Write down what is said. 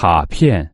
卡片。